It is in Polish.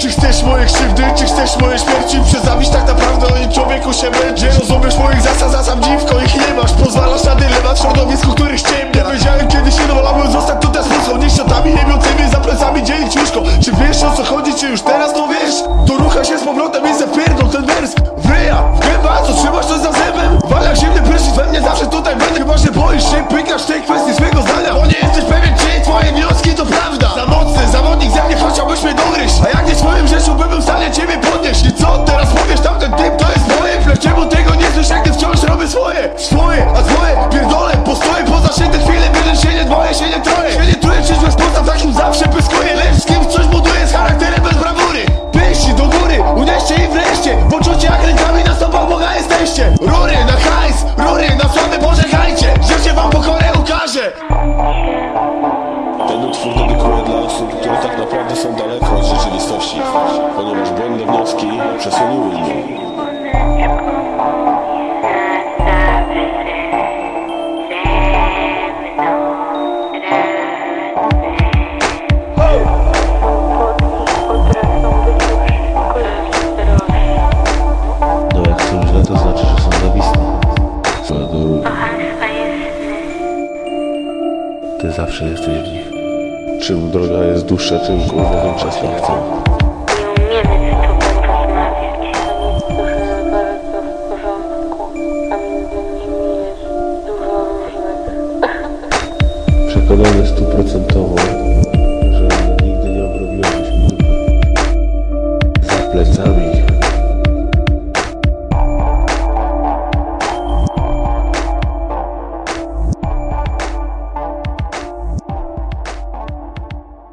Czy chcesz moje krzywdy, czy chcesz moje śmierci? Przezawić tak naprawdę o człowieku się męczy Nie rozumiesz moich zasad, zasad dziwko ich nie masz. Pozwalasz na dylemat w środowisku, których ściemnia Wiedziałem kiedyś nie wolałbym zostać tutaj z puską Niech ciotami jemiącymi za plecami dzielić łóżko Czy wiesz o co chodzi, czy już teraz to wiesz? To rucha się z powrotem i zapierdol ten wers. W ryja, w gęba, co trzymasz to za zębem? Wal jak zimny prysznic we mnie zawsze tutaj będę Chyba się boisz się, pykasz Ten utwór dedykuję dla osób, które tak naprawdę są daleko od rzeczywistości, ponieważ błędne wnioski przesłoniły mnie. Ty zawsze jesteś w nich. Czym droga jest dłuższa, tym kurwa większa frakcja. Nie umiemy z tobą rozmawiać. To niektórzy bardzo w porządku, a między nimi jest dużo różnych. Przekonany stuprocentowo,